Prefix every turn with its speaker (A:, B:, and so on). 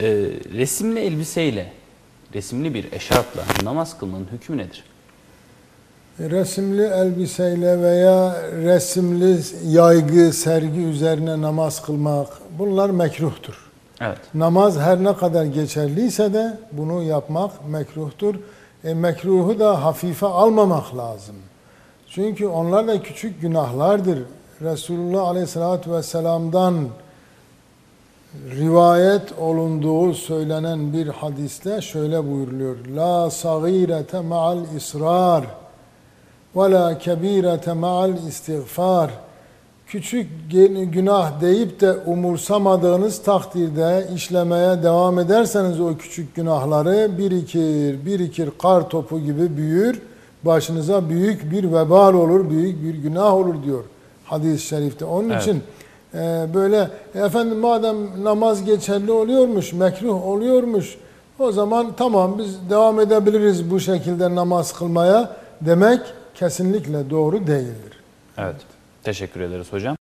A: Ee, resimli elbiseyle, resimli bir eşarpla namaz kılmanın hükmü nedir?
B: Resimli elbiseyle veya resimli yaygı, sergi üzerine namaz kılmak bunlar mekruhtur.
A: Evet.
B: Namaz her ne kadar geçerliyse de bunu yapmak mekruhtur. E, mekruhu da hafife almamak lazım. Çünkü onlar da küçük günahlardır. Resulullah Aleyhisselatü Vesselam'dan rivayet olunduğu söylenen bir hadiste şöyle buyuruluyor. La sagirete ma'al israr ve la kebirete ma'al istiğfar. Küçük günah deyip de umursamadığınız takdirde işlemeye devam ederseniz o küçük günahları birikir, birikir kar topu gibi büyür. Başınıza büyük bir vebal olur, büyük bir günah olur diyor hadis-i şerifte. Onun
A: Evet.
B: için e, böyle efendim madem namaz geçerli oluyormuş, mekruh oluyormuş o zaman tamam biz devam edebiliriz bu şekilde namaz kılmaya demek kesinlikle doğru değildir.
A: Evet. Teşekkür ederiz hocam.